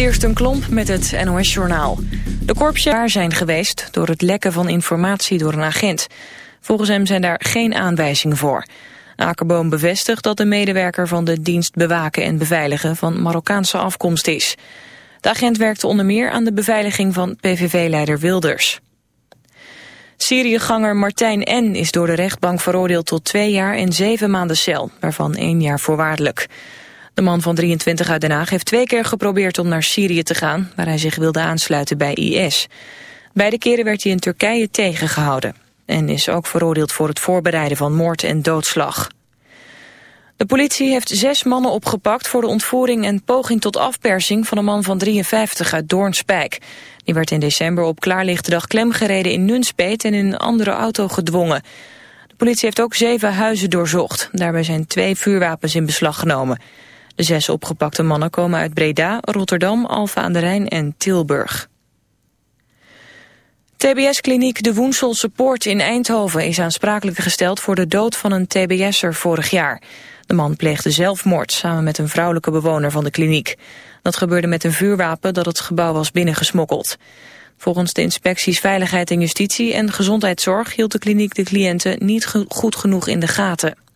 Kirsten Klomp met het NOS-journaal. De korpsen zijn geweest door het lekken van informatie door een agent. Volgens hem zijn daar geen aanwijzingen voor. Akerboom bevestigt dat de medewerker van de dienst bewaken en beveiligen van Marokkaanse afkomst is. De agent werkte onder meer aan de beveiliging van PVV-leider Wilders. Syriëganger Martijn N. is door de rechtbank veroordeeld tot twee jaar en zeven maanden cel, waarvan één jaar voorwaardelijk. De man van 23 uit Den Haag heeft twee keer geprobeerd om naar Syrië te gaan, waar hij zich wilde aansluiten bij IS. Beide keren werd hij in Turkije tegengehouden en is ook veroordeeld voor het voorbereiden van moord en doodslag. De politie heeft zes mannen opgepakt voor de ontvoering en poging tot afpersing van een man van 53 uit Doornspijk. Die werd in december op klaarlichte dag klemgereden in Nunspeet en in een andere auto gedwongen. De politie heeft ook zeven huizen doorzocht. Daarbij zijn twee vuurwapens in beslag genomen. Zes opgepakte mannen komen uit Breda, Rotterdam, Alfa aan de Rijn en Tilburg. TBS-kliniek De Woenselse Poort in Eindhoven is aansprakelijk gesteld voor de dood van een TBS'er vorig jaar. De man pleegde zelfmoord samen met een vrouwelijke bewoner van de kliniek. Dat gebeurde met een vuurwapen dat het gebouw was binnengesmokkeld. Volgens de inspecties Veiligheid en Justitie en Gezondheidszorg hield de kliniek de cliënten niet goed genoeg in de gaten.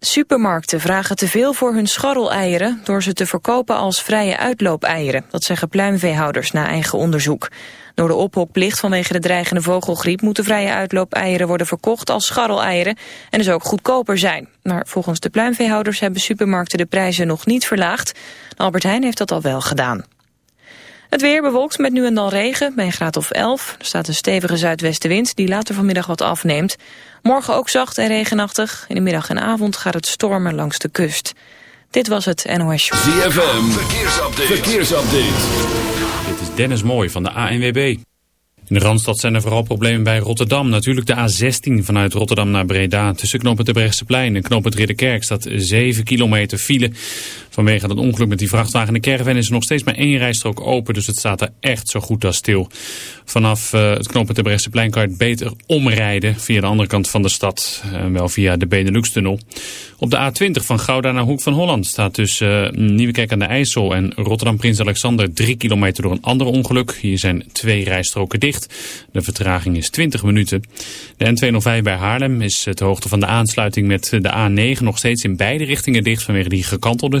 Supermarkten vragen te veel voor hun scharreleieren door ze te verkopen als vrije uitloopeieren. Dat zeggen pluimveehouders na eigen onderzoek. Door de ophokplicht vanwege de dreigende vogelgriep moeten vrije uitloopeieren worden verkocht als scharreleieren en dus ook goedkoper zijn. Maar volgens de pluimveehouders hebben supermarkten de prijzen nog niet verlaagd. Albert Heijn heeft dat al wel gedaan. Het weer bewolkt met nu en dan regen bij een graad of 11. Er staat een stevige zuidwestenwind die later vanmiddag wat afneemt. Morgen ook zacht en regenachtig. In de middag en avond gaat het stormen langs de kust. Dit was het NOS Show. ZFM, verkeersupdate. verkeersupdate. Dit is Dennis Mooij van de ANWB. In de Randstad zijn er vooral problemen bij Rotterdam. Natuurlijk de A16 vanuit Rotterdam naar Breda. Tussen knooppunt de Brechtseplein en knooppunt Ridderkerk staat 7 kilometer file. Vanwege dat ongeluk met die vrachtwagen de caravan is er nog steeds maar één rijstrook open. Dus het staat er echt zo goed als stil. Vanaf uh, het knooppunt de Brechtseplein kan je beter omrijden via de andere kant van de stad. Uh, wel via de Benelux-tunnel. Op de A20 van Gouda naar Hoek van Holland staat tussen uh, Nieuwekerk aan de IJssel en Rotterdam-Prins Alexander 3 kilometer door een ander ongeluk. Hier zijn twee rijstroken dicht. De vertraging is 20 minuten. De N205 bij Haarlem is het hoogte van de aansluiting met de A9 nog steeds in beide richtingen dicht vanwege die gekantelde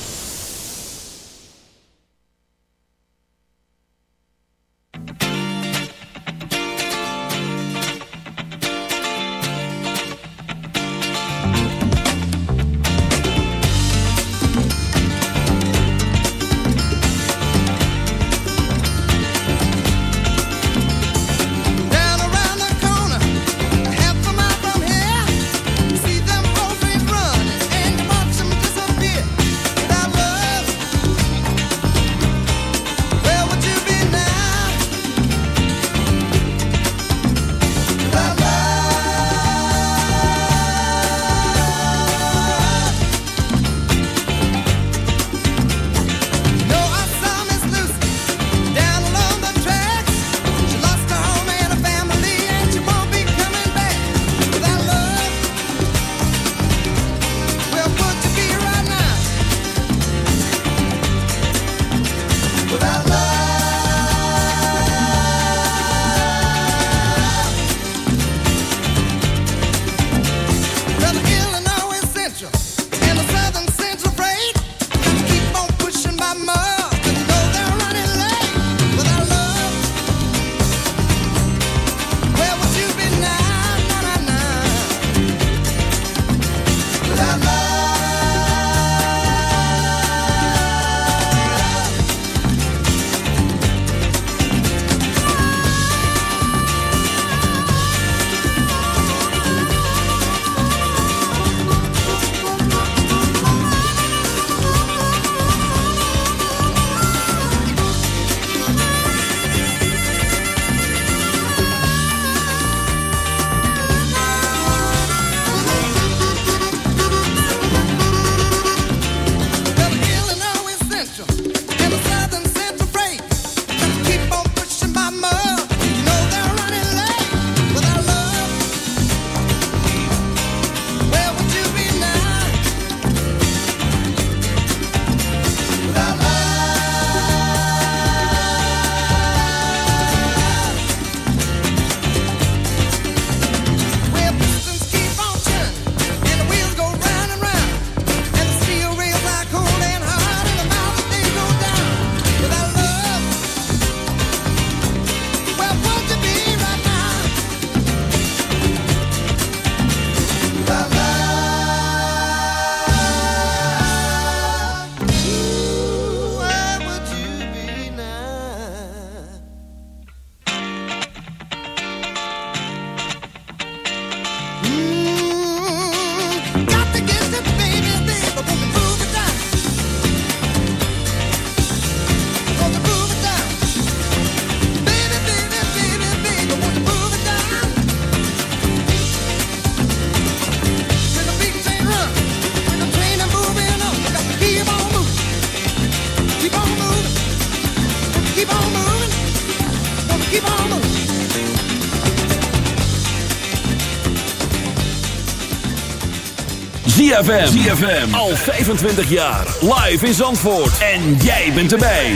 ZFM. ZFM. Al 25 jaar. Live in Zandvoort. En jij bent erbij.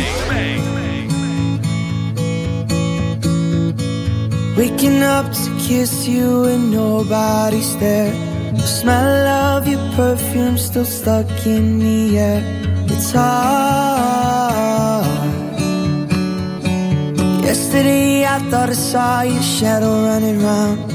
Waking up to kiss you and nobody's there. The smell of your perfume still stuck in the air. It's hard. Yesterday I thought I saw your shadow running round.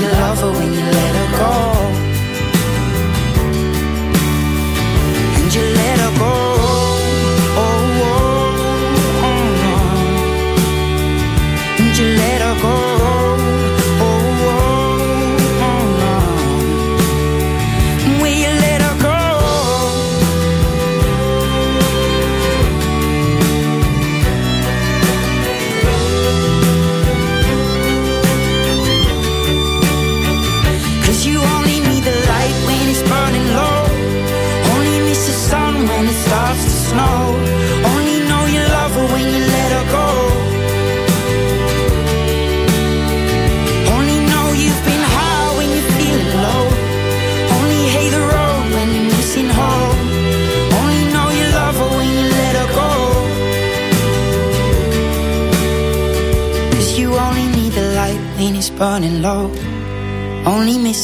you love her, when you let her go. And you let her go.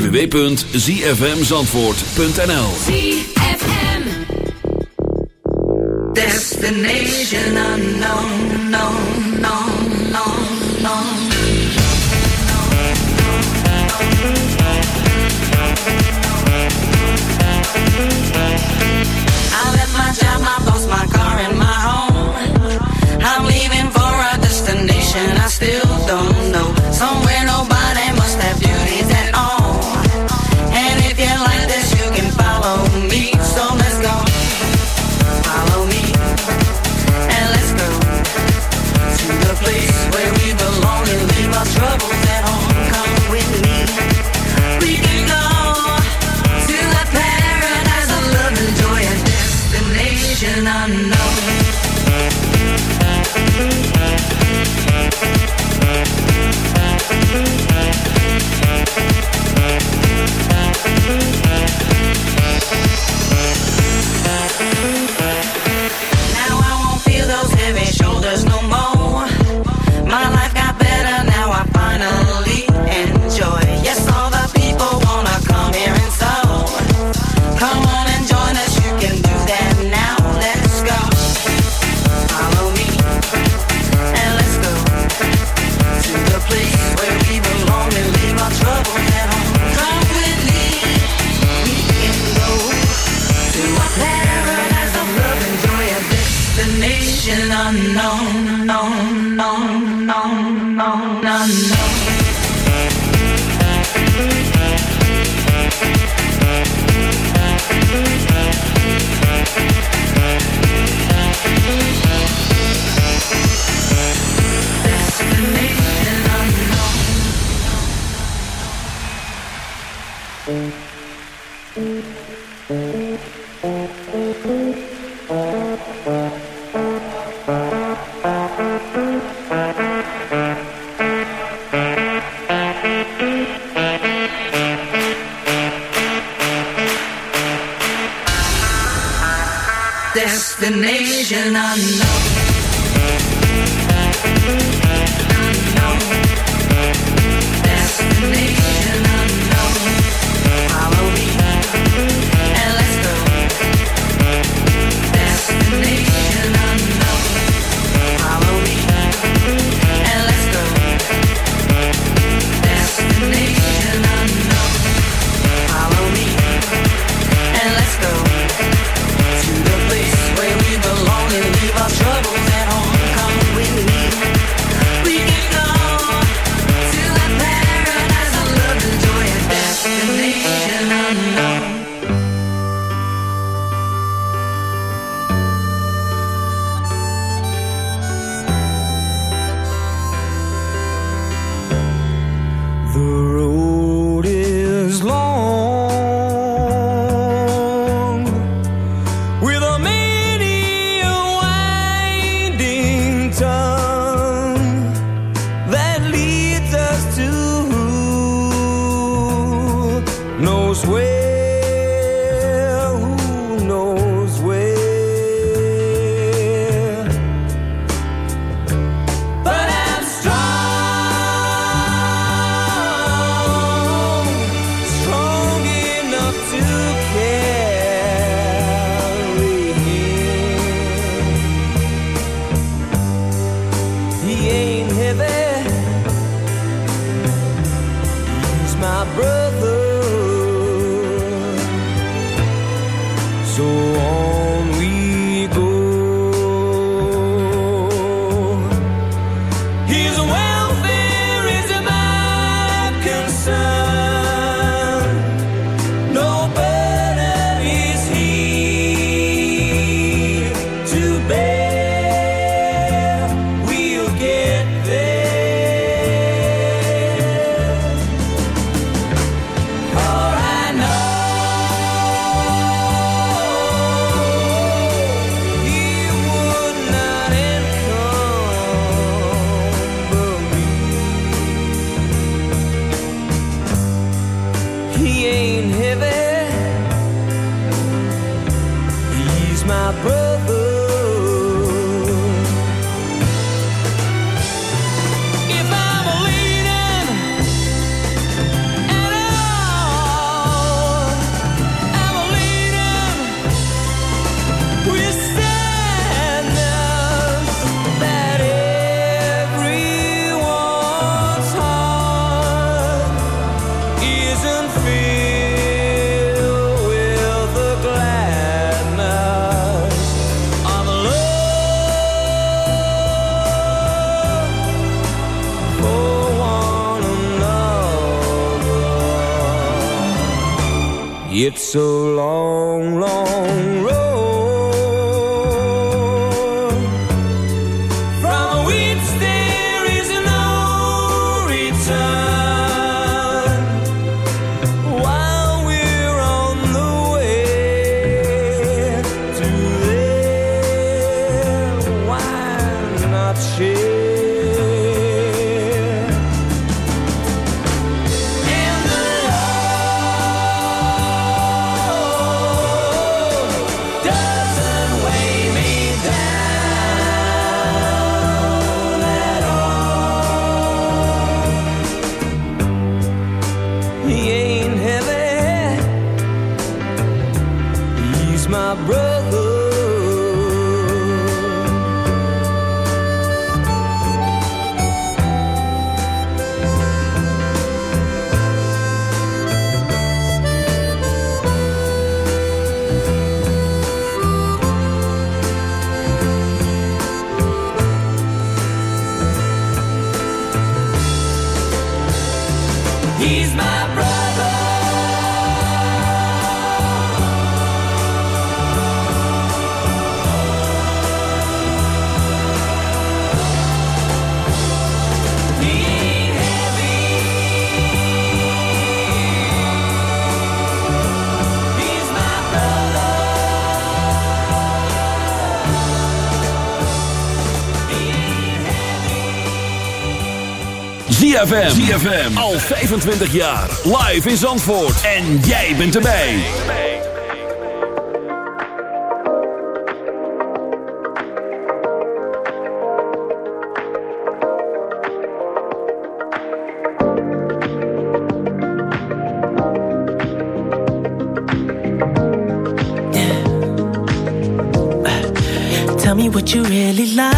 www.zfmzandvoort.nl my brother. He's my brother. ZFM. ZFM. Al 25 jaar. Live in Zandvoort. En jij bent erbij. Tell me what you really like.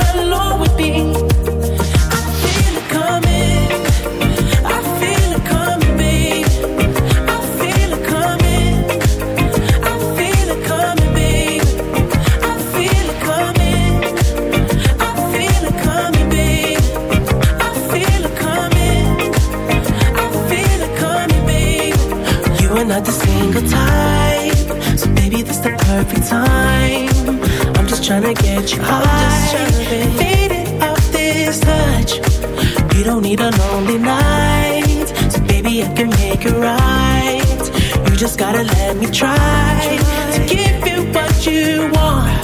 gotta let me try to give you what you want.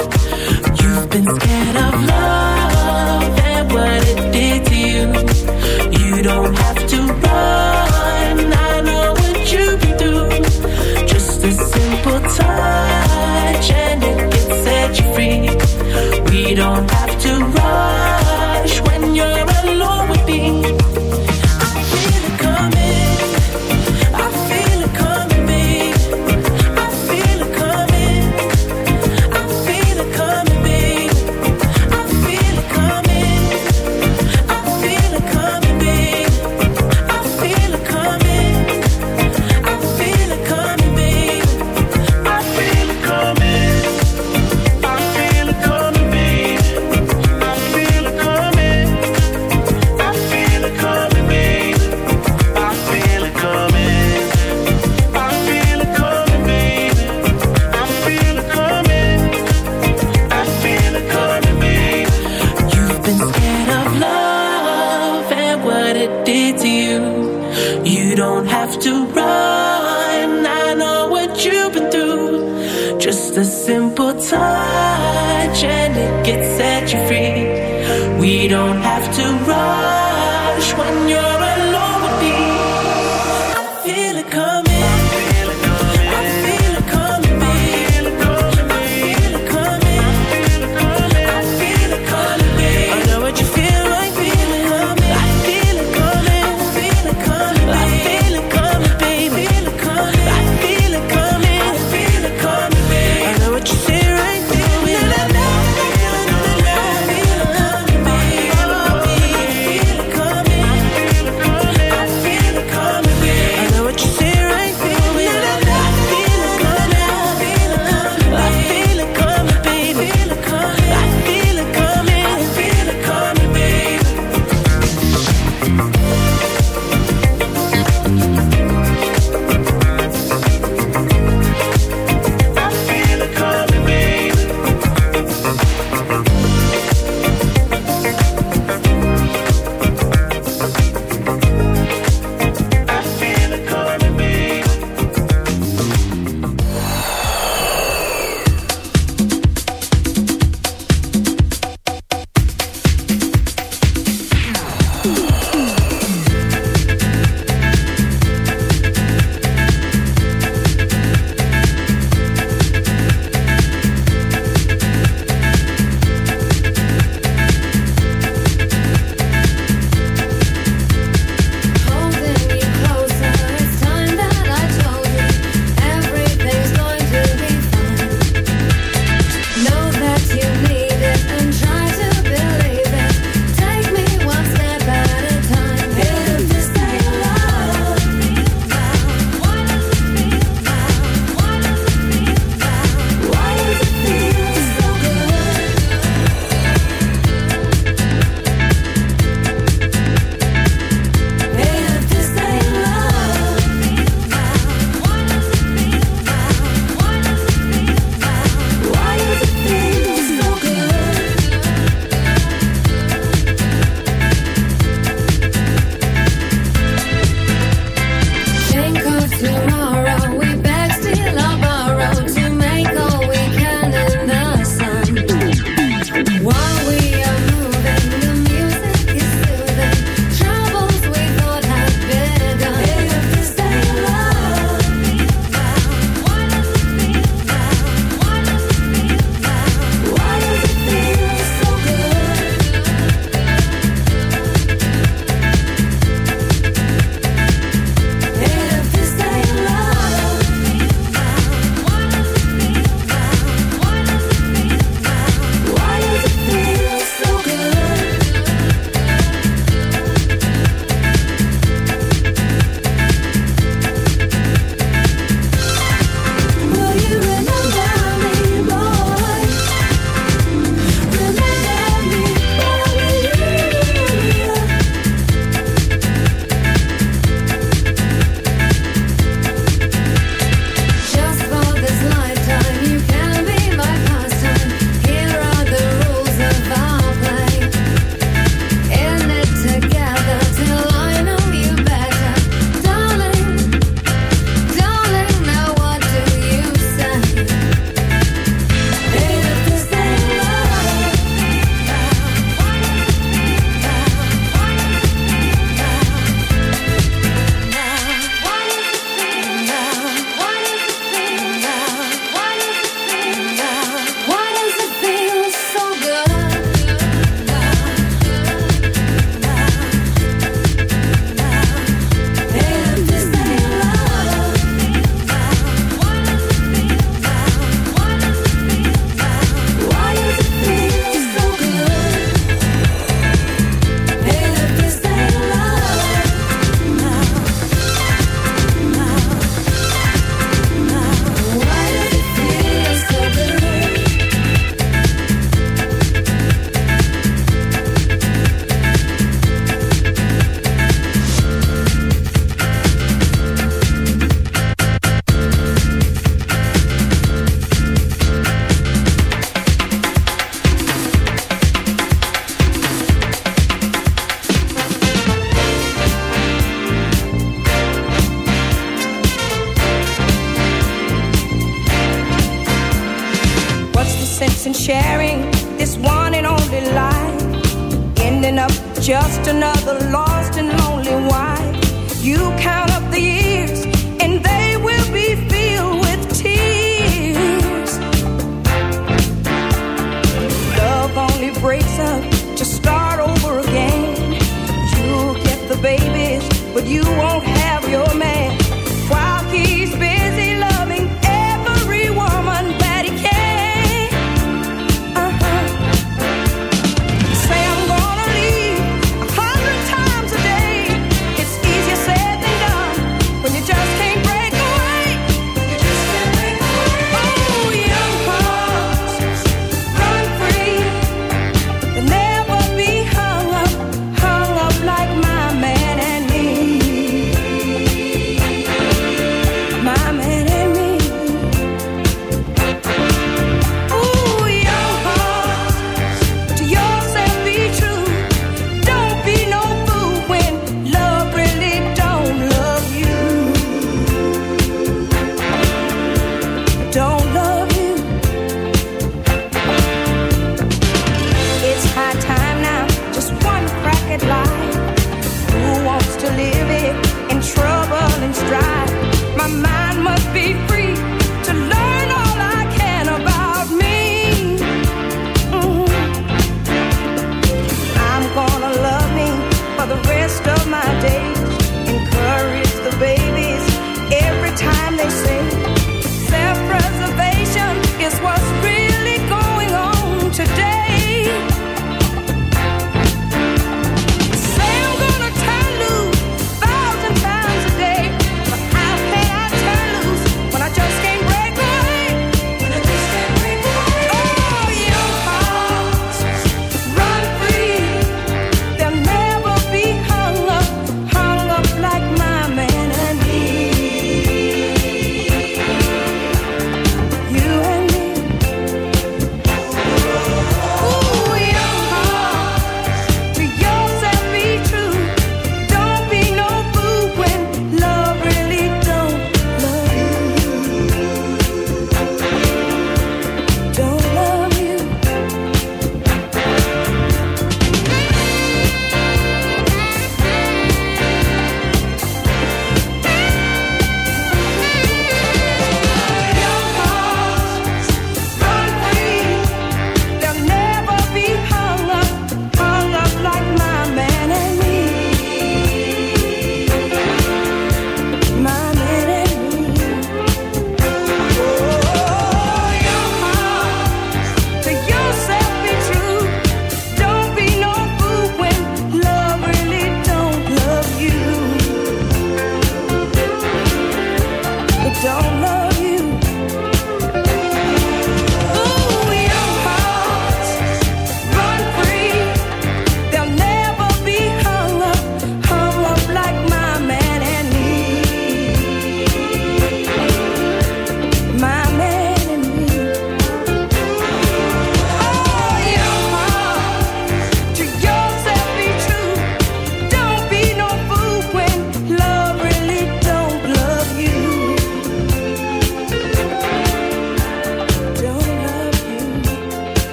You've been scared of love and what it did to you. You don't have to run. I know what you've been through. Just a simple touch and it can set you free. We don't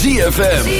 ZFM.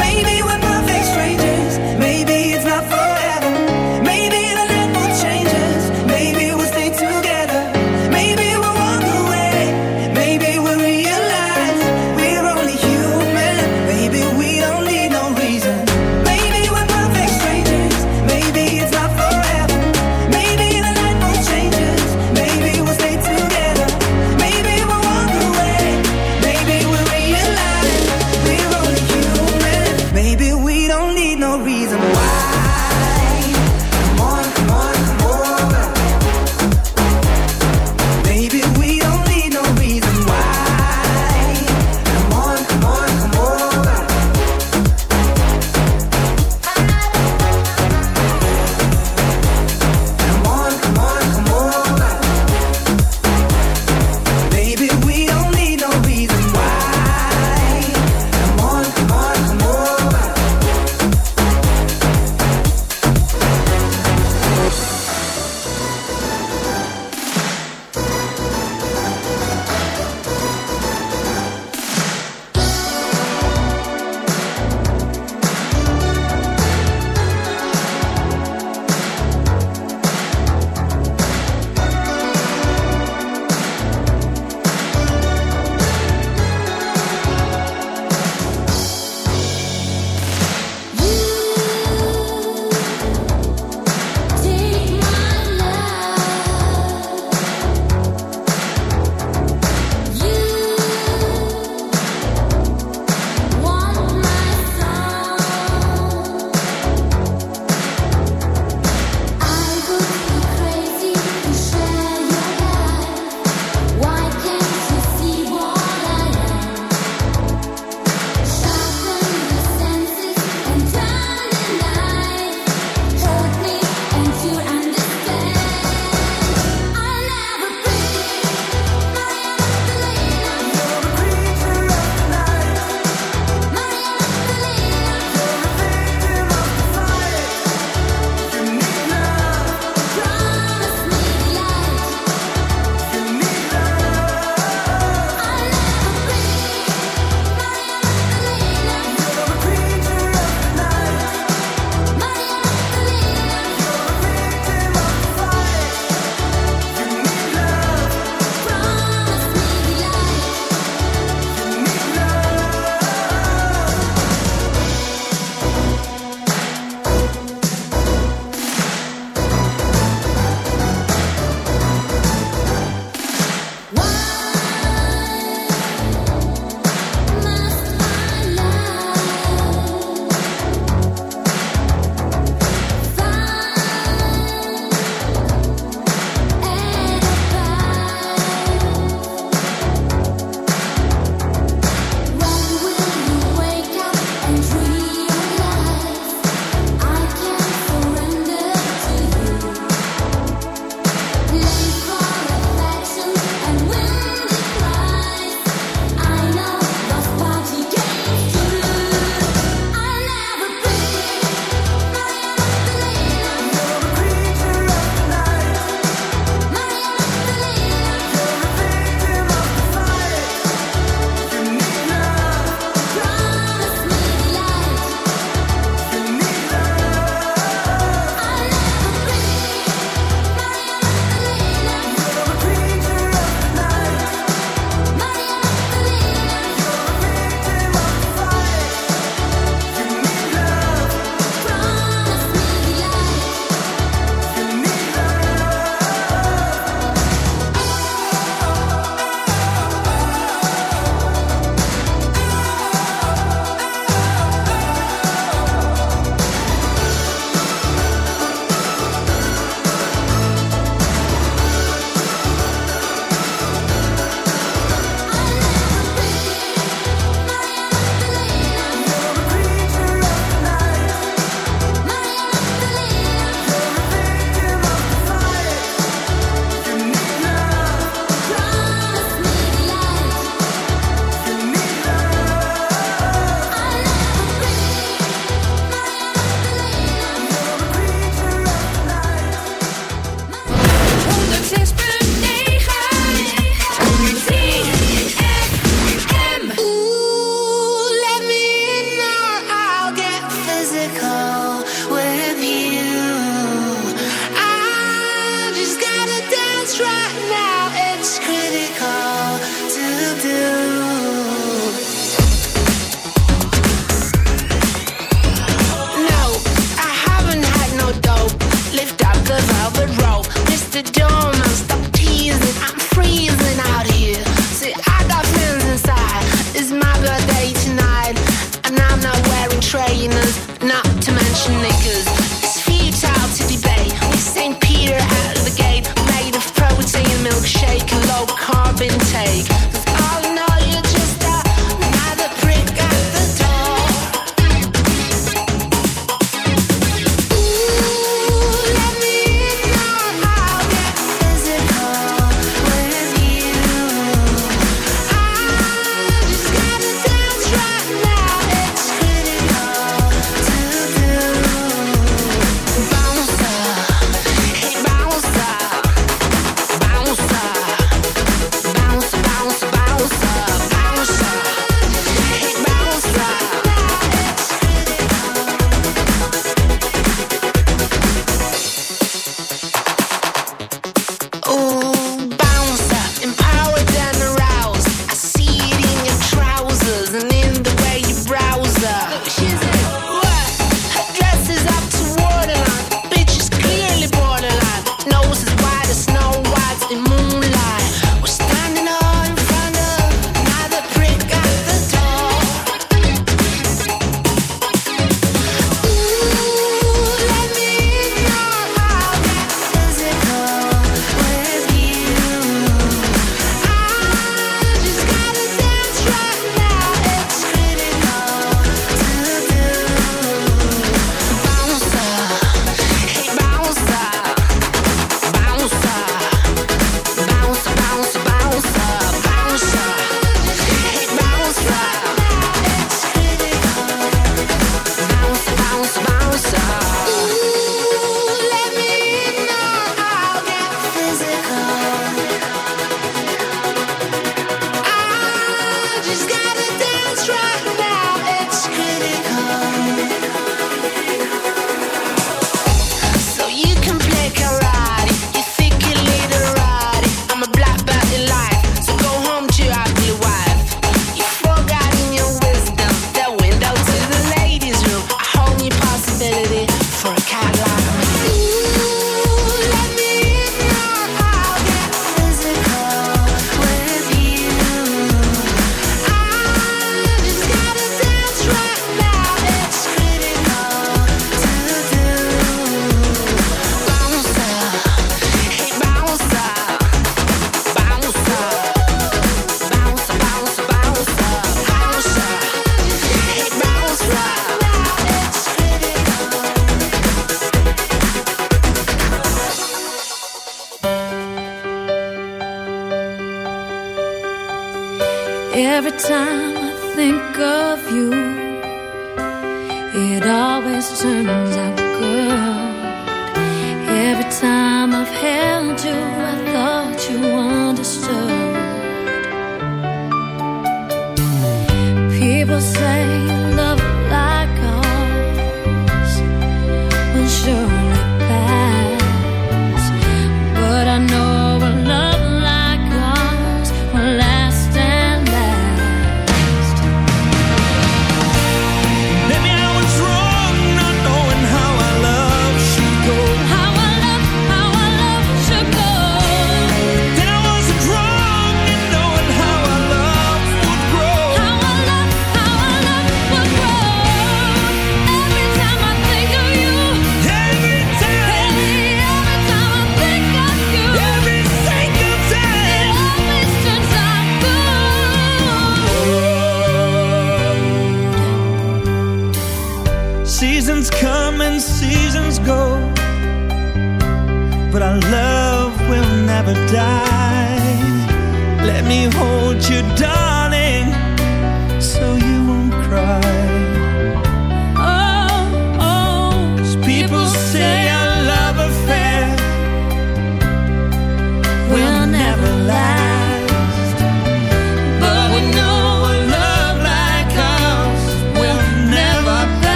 Maybe